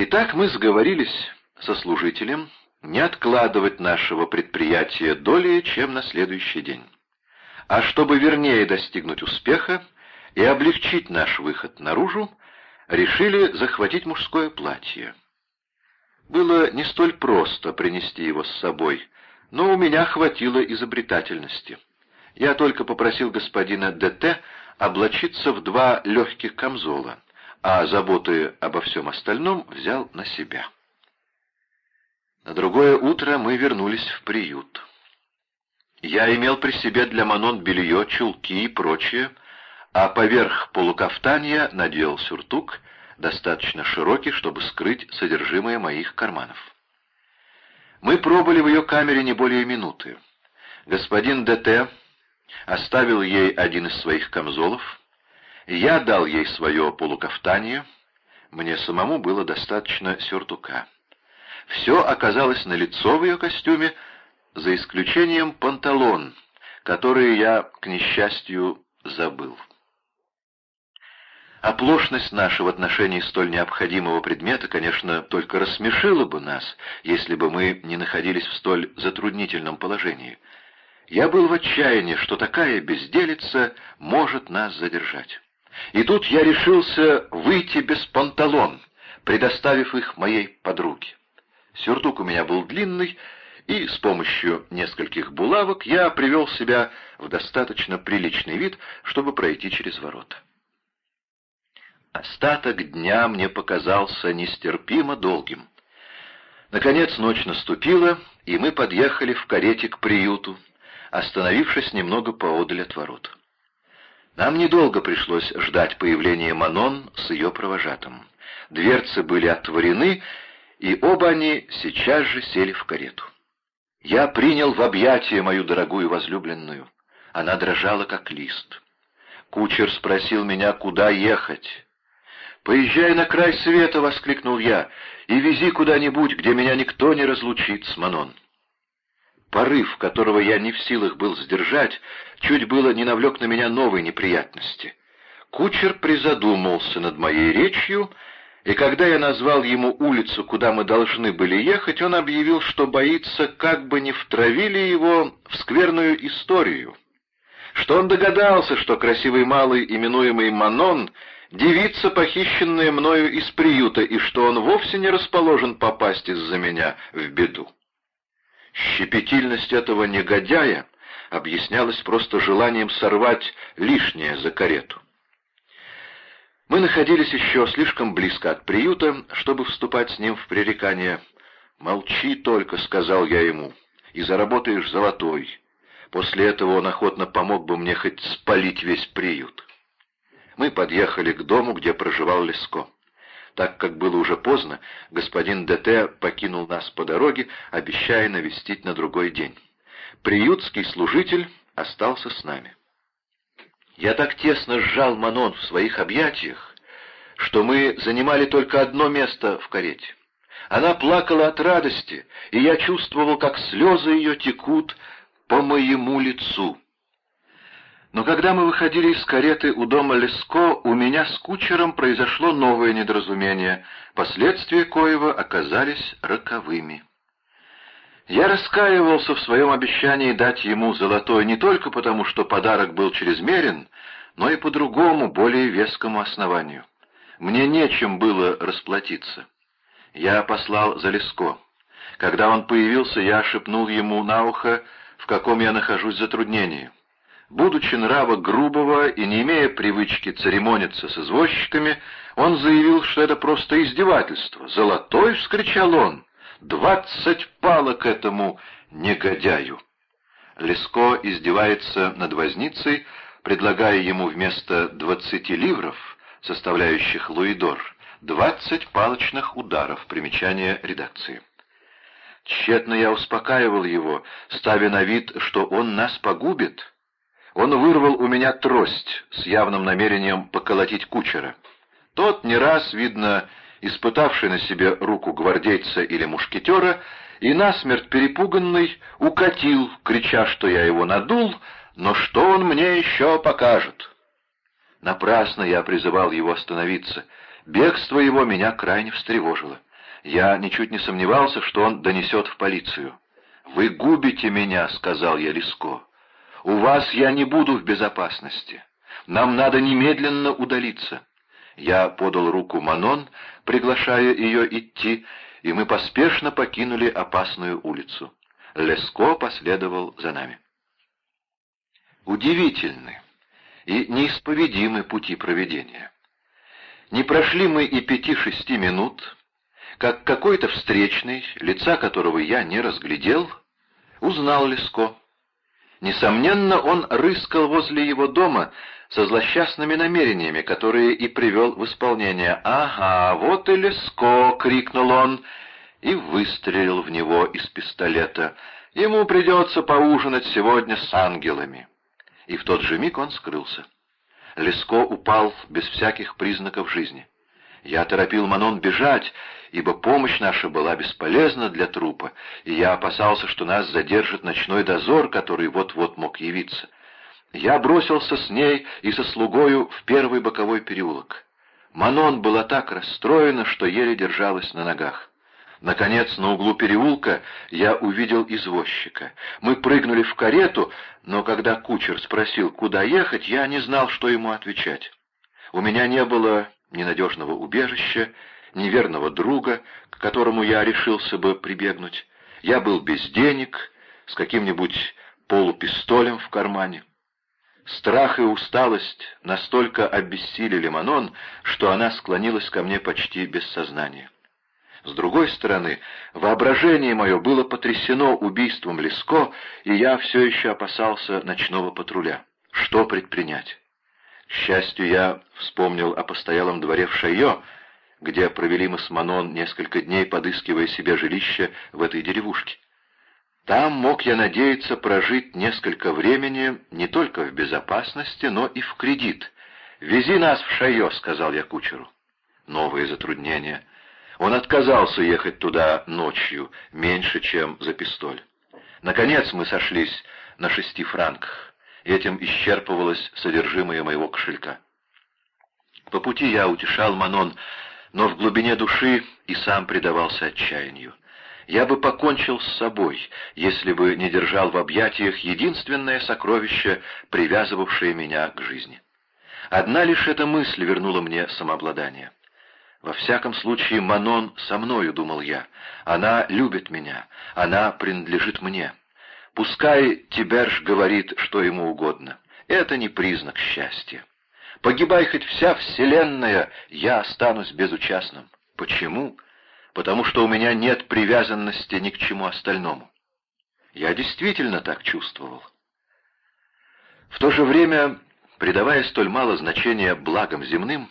Итак, мы сговорились со служителем не откладывать нашего предприятия долее, чем на следующий день. А чтобы вернее достигнуть успеха и облегчить наш выход наружу, решили захватить мужское платье. Было не столь просто принести его с собой, но у меня хватило изобретательности. Я только попросил господина ДТ облачиться в два легких камзола, а заботы обо всем остальном взял на себя. На другое утро мы вернулись в приют. Я имел при себе для Манон белье, чулки и прочее, а поверх полукафтания надел сюртук, достаточно широкий, чтобы скрыть содержимое моих карманов. Мы пробыли в ее камере не более минуты. Господин ДТ оставил ей один из своих камзолов, я дал ей свое полукафтание, мне самому было достаточно сюртука. Все оказалось на лицо в ее костюме, за исключением панталон, который я, к несчастью, забыл. Оплошность наша в отношении столь необходимого предмета, конечно, только рассмешила бы нас, если бы мы не находились в столь затруднительном положении. Я был в отчаянии, что такая безделица может нас задержать. И тут я решился выйти без панталон, предоставив их моей подруге. Сюртук у меня был длинный, и с помощью нескольких булавок я привел себя в достаточно приличный вид, чтобы пройти через ворота. Остаток дня мне показался нестерпимо долгим. Наконец ночь наступила, и мы подъехали в карете к приюту, остановившись немного поодаль от ворот. Нам недолго пришлось ждать появления Манон с ее провожатым. Дверцы были отворены, и оба они сейчас же сели в карету. Я принял в объятия мою дорогую возлюбленную. Она дрожала, как лист. Кучер спросил меня, куда ехать. «Поезжай на край света!» — воскликнул я. «И вези куда-нибудь, где меня никто не разлучит с Манон». Порыв, которого я не в силах был сдержать, чуть было не навлек на меня новой неприятности. Кучер призадумался над моей речью, и когда я назвал ему улицу, куда мы должны были ехать, он объявил, что боится, как бы не втравили его в скверную историю, что он догадался, что красивый малый, именуемый Манон, девица, похищенная мною из приюта, и что он вовсе не расположен попасть из-за меня в беду. Щепетильность этого негодяя объяснялась просто желанием сорвать лишнее за карету. Мы находились еще слишком близко от приюта, чтобы вступать с ним в пререкание. «Молчи только», — сказал я ему, — «и заработаешь золотой». После этого он охотно помог бы мне хоть спалить весь приют мы подъехали к дому, где проживал Леско. Так как было уже поздно, господин ДТ покинул нас по дороге, обещая навестить на другой день. Приютский служитель остался с нами. Я так тесно сжал Манон в своих объятиях, что мы занимали только одно место в карете. Она плакала от радости, и я чувствовал, как слезы ее текут по моему лицу. Но когда мы выходили из кареты у дома Леско, у меня с кучером произошло новое недоразумение, последствия коего оказались роковыми. Я раскаивался в своем обещании дать ему золотой не только потому, что подарок был чрезмерен, но и по другому, более вескому основанию. Мне нечем было расплатиться. Я послал за Леско. Когда он появился, я шепнул ему на ухо, в каком я нахожусь затруднении. Будучи нрава грубого и не имея привычки церемониться с извозчиками, он заявил, что это просто издевательство. «Золотой!» — вскричал он. «Двадцать палок этому негодяю!» Леско издевается над возницей, предлагая ему вместо двадцати ливров, составляющих луидор, двадцать палочных ударов, примечание редакции. Тщетно я успокаивал его, ставя на вид, что он нас погубит, он вырвал у меня трость с явным намерением поколотить кучера. Тот, не раз, видно, испытавший на себе руку гвардейца или мушкетера, и насмерть перепуганный, укатил, крича, что я его надул, но что он мне еще покажет. Напрасно я призывал его остановиться. Бегство его меня крайне встревожило. Я ничуть не сомневался, что он донесет в полицию. «Вы губите меня», — сказал я Леско. «У вас я не буду в безопасности. Нам надо немедленно удалиться». Я подал руку Манон, приглашая ее идти, и мы поспешно покинули опасную улицу. Леско последовал за нами. Удивительны и неисповедимы пути проведения. Не прошли мы и пяти-шести минут, как какой-то встречный, лица которого я не разглядел, узнал Леско. Несомненно, он рыскал возле его дома со злосчастными намерениями, которые и привел в исполнение. «Ага, вот и Леско!» — крикнул он и выстрелил в него из пистолета. «Ему придется поужинать сегодня с ангелами». И в тот же миг он скрылся. Леско упал без всяких признаков жизни. Я торопил Манон бежать, ибо помощь наша была бесполезна для трупа, и я опасался, что нас задержит ночной дозор, который вот-вот мог явиться. Я бросился с ней и со слугою в первый боковой переулок. Манон была так расстроена, что еле держалась на ногах. Наконец, на углу переулка я увидел извозчика. Мы прыгнули в карету, но когда кучер спросил, куда ехать, я не знал, что ему отвечать. У меня не было ни надежного убежища, ни верного друга, к которому я решился бы прибегнуть. Я был без денег, с каким-нибудь полупистолем в кармане. Страх и усталость настолько обессилили Манон, что она склонилась ко мне почти без сознания. С другой стороны, воображение мое было потрясено убийством Леско, и я все еще опасался ночного патруля. Что предпринять? Счастью, я вспомнил о постоялом дворе в Шайо, где провели мы с Манон несколько дней, подыскивая себе жилище в этой деревушке. Там мог я надеяться прожить несколько времени не только в безопасности, но и в кредит. «Вези нас в Шайо», — сказал я кучеру. Новые затруднения. Он отказался ехать туда ночью, меньше, чем за пистоль. Наконец мы сошлись на шести франках. Этим исчерпывалось содержимое моего кошелька. По пути я утешал Манон, но в глубине души и сам предавался отчаянию. Я бы покончил с собой, если бы не держал в объятиях единственное сокровище, привязывавшее меня к жизни. Одна лишь эта мысль вернула мне самообладание. Во всяком случае, Манон со мною, думал я. Она любит меня, она принадлежит мне. Пускай Тиберж говорит, что ему угодно. Это не признак счастья. Погибай хоть вся вселенная, я останусь безучастным. Почему? потому что у меня нет привязанности ни к чему остальному. Я действительно так чувствовал. В то же время, придавая столь мало значения благам земным,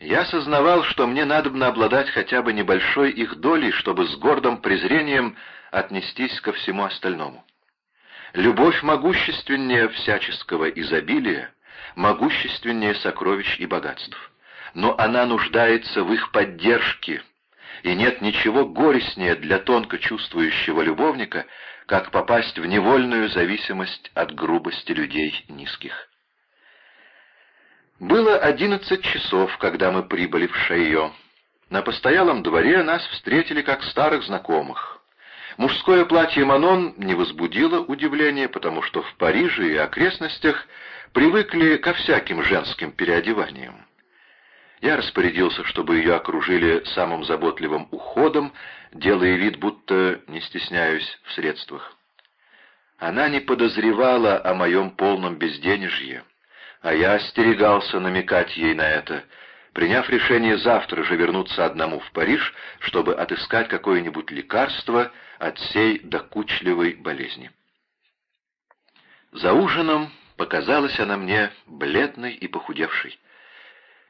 я сознавал, что мне надобно обладать хотя бы небольшой их долей, чтобы с гордым презрением отнестись ко всему остальному. Любовь могущественнее всяческого изобилия, могущественнее сокровищ и богатств. Но она нуждается в их поддержке, и нет ничего горестнее для тонко чувствующего любовника, как попасть в невольную зависимость от грубости людей низких. Было одиннадцать часов, когда мы прибыли в Шайо. На постоялом дворе нас встретили как старых знакомых. Мужское платье Манон не возбудило удивления, потому что в Париже и окрестностях привыкли ко всяким женским переодеваниям. Я распорядился, чтобы ее окружили самым заботливым уходом, делая вид, будто не стесняюсь в средствах. Она не подозревала о моем полном безденежье, а я остерегался намекать ей на это, приняв решение завтра же вернуться одному в Париж, чтобы отыскать какое-нибудь лекарство от сей докучливой болезни. За ужином показалась она мне бледной и похудевшей.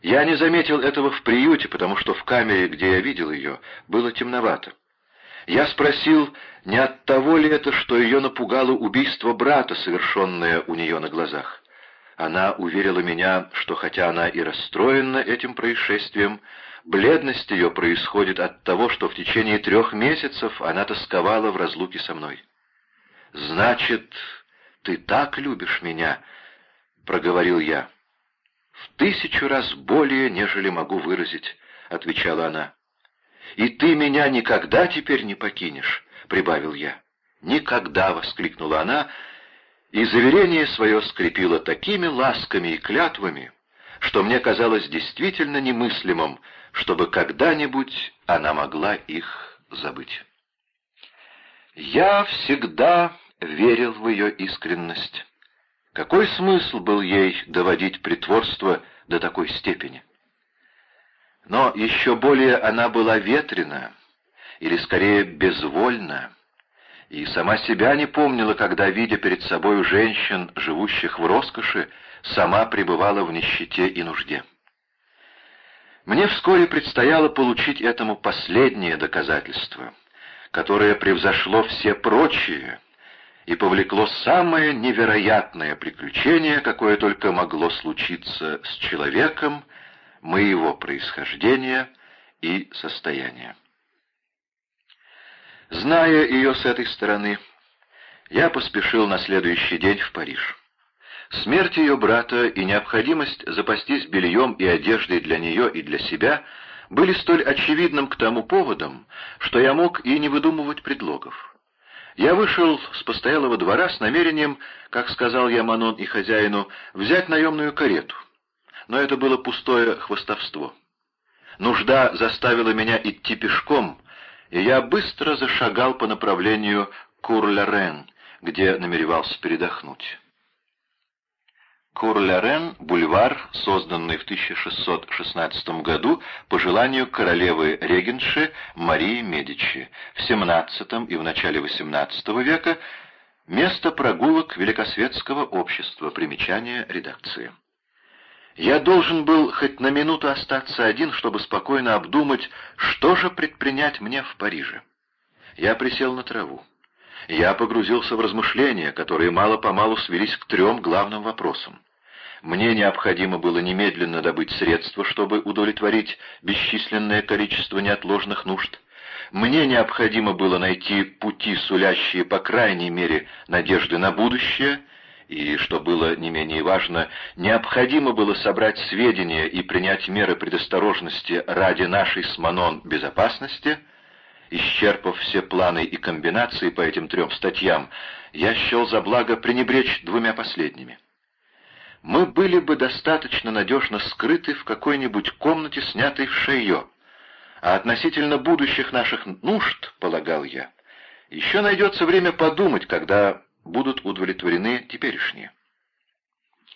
Я не заметил этого в приюте, потому что в камере, где я видел ее, было темновато. Я спросил, не от того ли это, что ее напугало убийство брата, совершенное у нее на глазах. Она уверила меня, что хотя она и расстроена этим происшествием, бледность ее происходит от того, что в течение трех месяцев она тосковала в разлуке со мной. «Значит, ты так любишь меня?» — проговорил я. «В тысячу раз более, нежели могу выразить», — отвечала она. «И ты меня никогда теперь не покинешь», — прибавил я. «Никогда!» — воскликнула она, и заверение свое скрепило такими ласками и клятвами, что мне казалось действительно немыслимым, чтобы когда-нибудь она могла их забыть. Я всегда верил в ее искренность. Какой смысл был ей доводить притворство до такой степени? Но еще более она была ветрена, или скорее безвольна, и сама себя не помнила, когда, видя перед собой женщин, живущих в роскоши, сама пребывала в нищете и нужде. Мне вскоре предстояло получить этому последнее доказательство, которое превзошло все прочие и повлекло самое невероятное приключение, какое только могло случиться с человеком моего происхождения и состояния. Зная ее с этой стороны, я поспешил на следующий день в Париж. Смерть ее брата и необходимость запастись бельем и одеждой для нее и для себя были столь очевидным к тому поводом, что я мог и не выдумывать предлогов. Я вышел с постоялого двора с намерением, как сказал я Манон и хозяину, взять наемную карету. Но это было пустое хвостовство. Нужда заставила меня идти пешком, и я быстро зашагал по направлению Кур-Лорен, где намеревался передохнуть. Кур-Лорен — бульвар, созданный в 1616 году по желанию королевы-регенши Марии Медичи. В XVII и в начале XVIII века место прогулок Великосветского общества. Примечание редакции. Я должен был хоть на минуту остаться один, чтобы спокойно обдумать, что же предпринять мне в Париже. Я присел на траву. Я погрузился в размышления, которые мало-помалу свелись к трем главным вопросам. Мне необходимо было немедленно добыть средства, чтобы удовлетворить бесчисленное количество неотложных нужд. Мне необходимо было найти пути, сулящие, по крайней мере, надежды на будущее — и, что было не менее важно, необходимо было собрать сведения и принять меры предосторожности ради нашей с Манон безопасности, исчерпав все планы и комбинации по этим трем статьям, я счел за благо пренебречь двумя последними. Мы были бы достаточно надежно скрыты в какой-нибудь комнате, снятой в шеё, а относительно будущих наших нужд, полагал я, еще найдется время подумать, когда будут удовлетворены теперешние.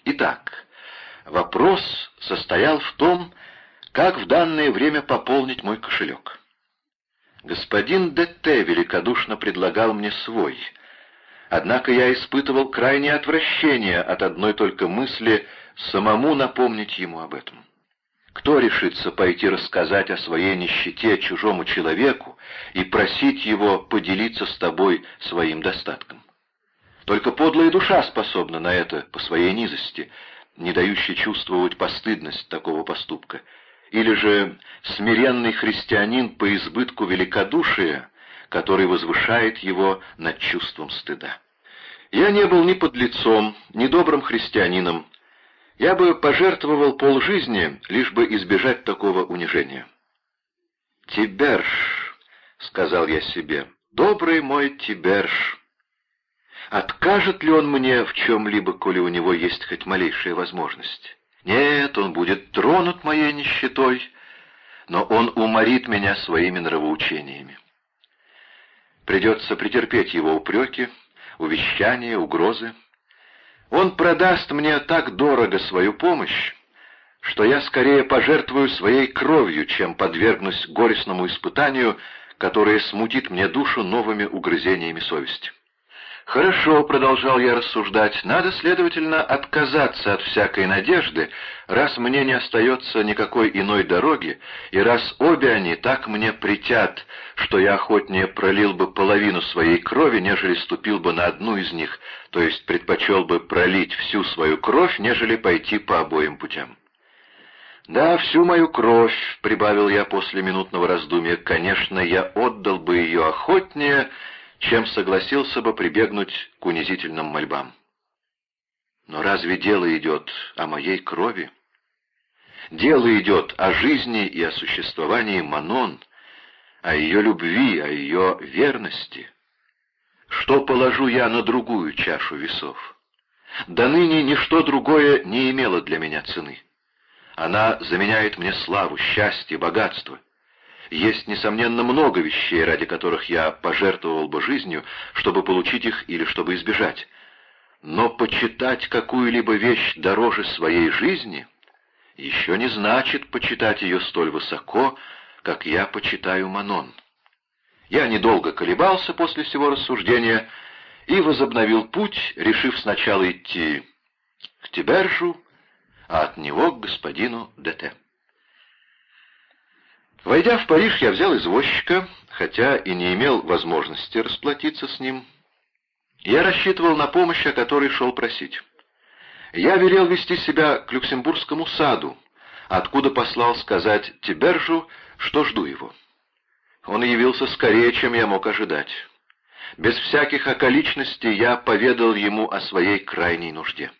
Итак, вопрос состоял в том, как в данное время пополнить мой кошелек. Господин Д.Т. великодушно предлагал мне свой, однако я испытывал крайнее отвращение от одной только мысли самому напомнить ему об этом. Кто решится пойти рассказать о своей нищете чужому человеку и просить его поделиться с тобой своим достатком? Только подлая душа способна на это по своей низости, не дающей чувствовать постыдность такого поступка. Или же смиренный христианин по избытку великодушия, который возвышает его над чувством стыда. Я не был ни подлецом, ни добрым христианином. Я бы пожертвовал полжизни, лишь бы избежать такого унижения. «Тиберж», — сказал я себе, — «добрый мой Тиберж». Откажет ли он мне в чем-либо, коли у него есть хоть малейшая возможность? Нет, он будет тронут моей нищетой, но он уморит меня своими нравоучениями. Придется претерпеть его упреки, увещания, угрозы. Он продаст мне так дорого свою помощь, что я скорее пожертвую своей кровью, чем подвергнусь горестному испытанию, которое смутит мне душу новыми угрызениями совести. «Хорошо», — продолжал я рассуждать, — «надо, следовательно, отказаться от всякой надежды, раз мне не остается никакой иной дороги, и раз обе они так мне притят, что я охотнее пролил бы половину своей крови, нежели ступил бы на одну из них, то есть предпочел бы пролить всю свою кровь, нежели пойти по обоим путям». «Да, всю мою кровь», — прибавил я после минутного раздумья, — «конечно, я отдал бы ее охотнее, чем согласился бы прибегнуть к унизительным мольбам. Но разве дело идет о моей крови? Дело идет о жизни и о существовании Манон. о ее любви, о ее верности. Что положу я на другую чашу весов? До ныне ничто другое не имело для меня цены. Она заменяет мне славу, счастье, богатство. Есть, несомненно, много вещей, ради которых я пожертвовал бы жизнью, чтобы получить их или чтобы избежать. Но почитать какую-либо вещь дороже своей жизни еще не значит почитать ее столь высоко, как я почитаю Манон. Я недолго колебался после всего рассуждения и возобновил путь, решив сначала идти к Тибержу, а от него к господину ДТ. Войдя в Париж, я взял извозчика, хотя и не имел возможности расплатиться с ним. Я рассчитывал на помощь, о которой шел просить. Я велел вести себя к Люксембургскому саду, откуда послал сказать Тибержу, что жду его. Он явился скорее, чем я мог ожидать. Без всяких околичностей я поведал ему о своей крайней нужде.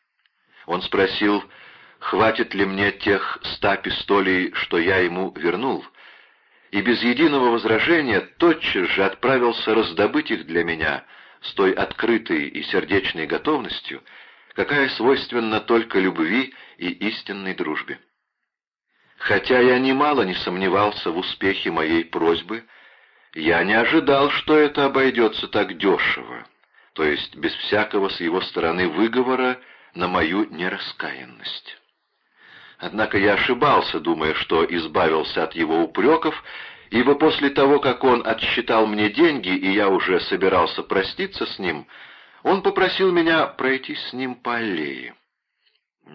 Он спросил, хватит ли мне тех ста пистолей, что я ему вернул, и без единого возражения тотчас же отправился раздобыть их для меня с той открытой и сердечной готовностью, какая свойственна только любви и истинной дружбе. Хотя я немало не сомневался в успехе моей просьбы, я не ожидал, что это обойдется так дешево, то есть без всякого с его стороны выговора на мою нераскаянность. Однако я ошибался, думая, что избавился от его упреков, ибо после того, как он отсчитал мне деньги, и я уже собирался проститься с ним, он попросил меня пройти с ним по аллее.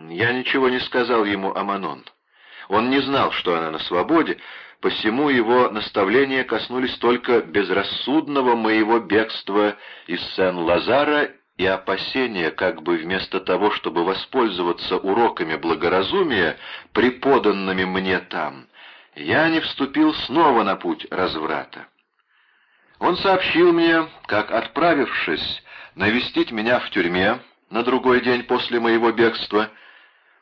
Я ничего не сказал ему о Манон. Он не знал, что она на свободе, посему его наставления коснулись только безрассудного моего бегства из Сен-Лазара и опасения, как бы вместо того, чтобы воспользоваться уроками благоразумия, преподанными мне там, я не вступил снова на путь разврата. Он сообщил мне, как, отправившись навестить меня в тюрьме на другой день после моего бегства, —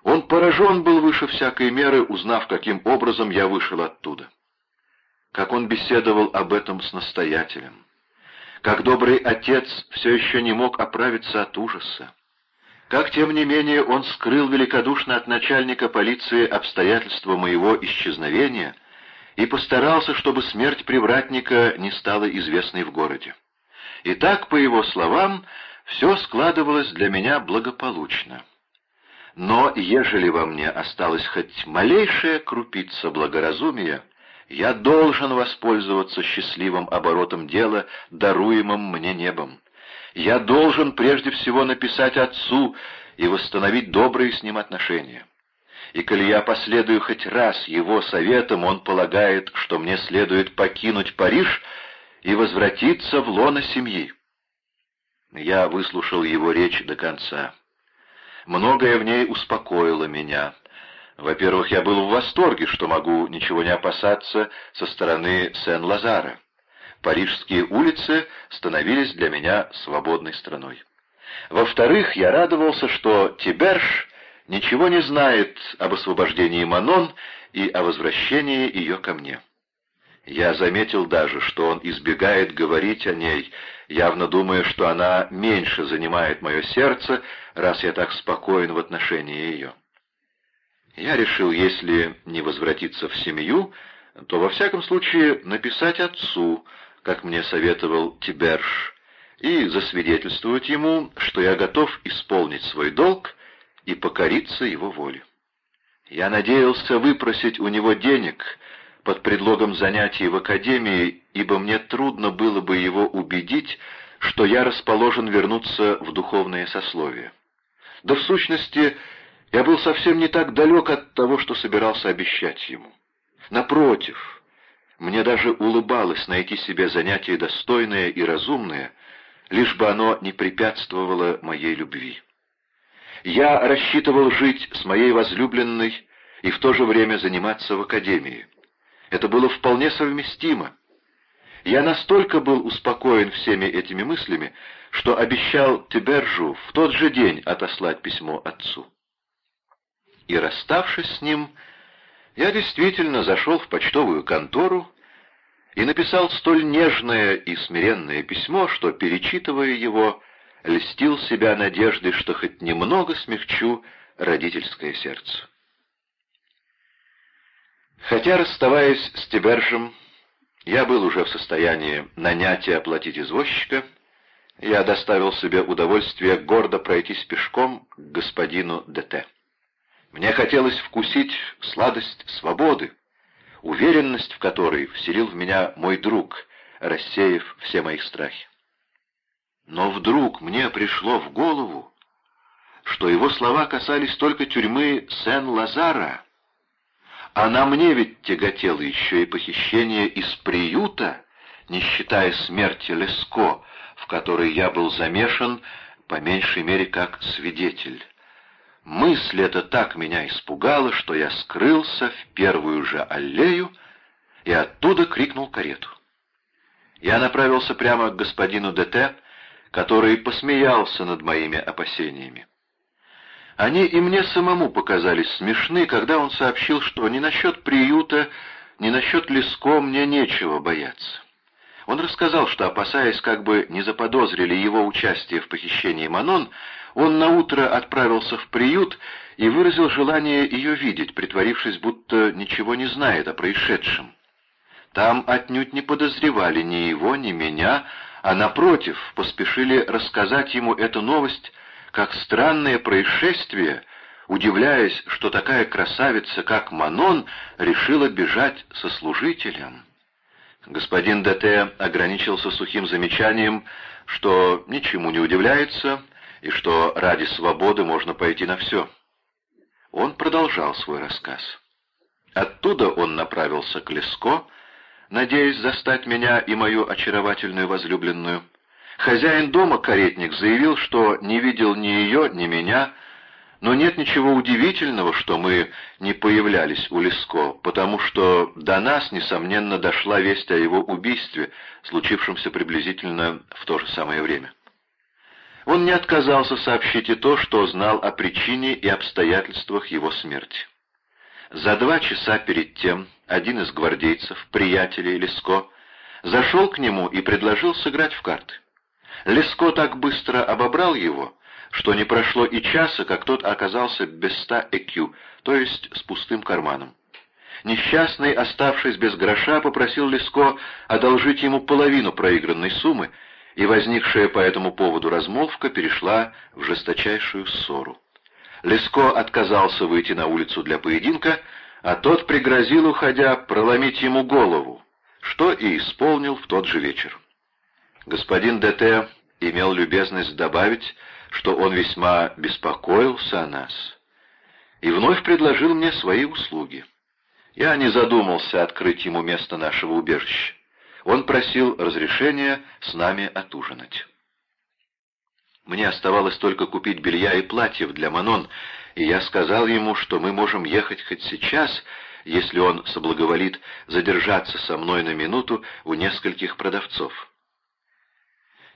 он поражен был выше всякой меры, узнав, каким образом я вышел оттуда. Как он беседовал об этом с настоятелем. Как добрый отец все еще не мог оправиться от ужаса. Как, тем не менее, он скрыл великодушно от начальника полиции обстоятельства моего исчезновения и постарался, чтобы смерть привратника не стала известной в городе. И так, по его словам, все складывалось для меня благополучно. Но ежели во мне осталась хоть малейшая крупица благоразумия, я должен воспользоваться счастливым оборотом дела, даруемым мне небом. Я должен прежде всего написать отцу и восстановить добрые с ним отношения. И коли я последую хоть раз его советам, он полагает, что мне следует покинуть Париж и возвратиться в лоно семьи. Я выслушал его речь до конца. Многое в ней успокоило меня. Во-первых, я был в восторге, что могу ничего не опасаться со стороны Сен-Лазара. Парижские улицы становились для меня свободной страной. Во-вторых, я радовался, что Тиберж ничего не знает об освобождении Манон и о возвращении ее ко мне. Я заметил даже, что он избегает говорить о ней, явно думая, что она меньше занимает мое сердце, раз я так спокоен в отношении ее. Я решил, если не возвратиться в семью, то во всяком случае написать отцу, как мне советовал Тиберж, и засвидетельствовать ему, что я готов исполнить свой долг и покориться его воле. Я надеялся выпросить у него денег под предлогом занятий в академии, ибо мне трудно было бы его убедить, что я расположен вернуться в духовное сословие. Да в сущности, я был совсем не так далек от того, что собирался обещать ему. Напротив, мне даже улыбалось найти себе занятие достойное и разумное, лишь бы оно не препятствовало моей любви. Я рассчитывал жить с моей возлюбленной и в то же время заниматься в академии. Это было вполне совместимо. Я настолько был успокоен всеми этими мыслями, что обещал Тибержу в тот же день отослать письмо отцу. И расставшись с ним, я действительно зашел в почтовую контору и написал столь нежное и смиренное письмо, что, перечитывая его, льстил себя надеждой, что хоть немного смягчу родительское сердце. Хотя, расставаясь с Тибержем, я был уже в состоянии нанять и оплатить извозчика, я доставил себе удовольствие гордо пройтись пешком к господину ДТ. Мне хотелось вкусить сладость свободы, уверенность в которой вселил в меня мой друг, рассеяв все мои страхи. Но вдруг мне пришло в голову, что его слова касались только тюрьмы Сен-Лазара, а на мне ведь тяготело еще и похищение из приюта, не считая смерти Леско, в которой я был замешан, по меньшей мере, как свидетель. Мысль эта так меня испугала, что я скрылся в первую же аллею и оттуда крикнул карету. Я направился прямо к господину ДТ, который посмеялся над моими опасениями. Они и мне самому показались смешны, когда он сообщил, что ни насчет приюта, ни насчет Леско мне нечего бояться. Он рассказал, что, опасаясь, как бы не заподозрили его участие в похищении Манон, он наутро отправился в приют и выразил желание ее видеть, притворившись, будто ничего не знает о происшедшем. Там отнюдь не подозревали ни его, ни меня, а, напротив, поспешили рассказать ему эту новость как странное происшествие, удивляясь, что такая красавица, как Манон, решила бежать со служителем. Господин ДТ ограничился сухим замечанием, что ничему не удивляется и что ради свободы можно пойти на все. Он продолжал свой рассказ. Оттуда он направился к Леско, надеясь застать меня и мою очаровательную возлюбленную. Хозяин дома, каретник, заявил, что не видел ни ее, ни меня, но нет ничего удивительного, что мы не появлялись у Леско, потому что до нас, несомненно, дошла весть о его убийстве, случившемся приблизительно в то же самое время. Он не отказался сообщить и то, что знал о причине и обстоятельствах его смерти. За два часа перед тем один из гвардейцев, приятелей Леско, зашел к нему и предложил сыграть в карты. Леско так быстро обобрал его, что не прошло и часа, как тот оказался без ста экю, то есть с пустым карманом. Несчастный, оставшись без гроша, попросил Леско одолжить ему половину проигранной суммы, и возникшая по этому поводу размолвка перешла в жесточайшую ссору. Леско отказался выйти на улицу для поединка, а тот пригрозил, уходя, проломить ему голову, что и исполнил в тот же вечер. Господин ДТ имел любезность добавить, что он весьма беспокоился о нас, и вновь предложил мне свои услуги. Я не задумался открыть ему место нашего убежища. Он просил разрешения с нами отужинать. Мне оставалось только купить белья и платьев для Манон, и я сказал ему, что мы можем ехать хоть сейчас, если он соблаговолит задержаться со мной на минуту у нескольких продавцов.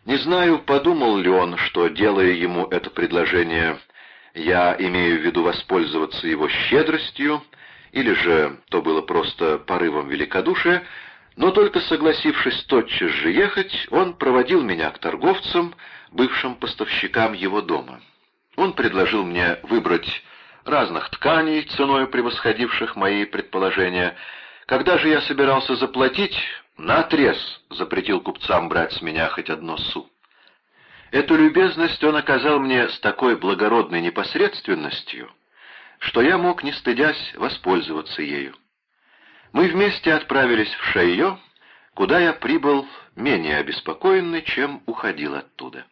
Не знаю, подумал ли он, что, делая ему это предложение, я имею в виду воспользоваться его щедростью, или же то было просто порывом великодушия, но только согласившись тотчас же ехать, он проводил меня к торговцам, бывшим поставщикам его дома. Он предложил мне выбрать разных тканей, ценой превосходивших мои предположения. Когда же я собирался заплатить, наотрез запретил купцам брать с меня хоть одно су. Эту любезность он оказал мне с такой благородной непосредственностью, что я мог, не стыдясь, воспользоваться ею. Мы вместе отправились в Шайо, куда я прибыл менее обеспокоенный, чем уходил оттуда.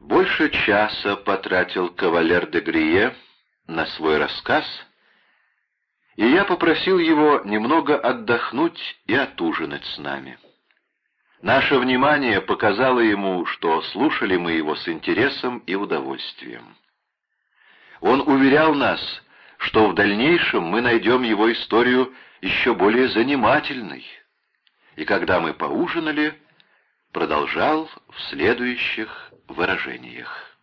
Больше часа потратил кавалер де Грие на свой рассказ — и я попросил его немного отдохнуть и отужинать с нами. Наше внимание показало ему, что слушали мы его с интересом и удовольствием. Он уверял нас, что в дальнейшем мы найдем его историю еще более занимательной, и когда мы поужинали, продолжал в следующих выражениях.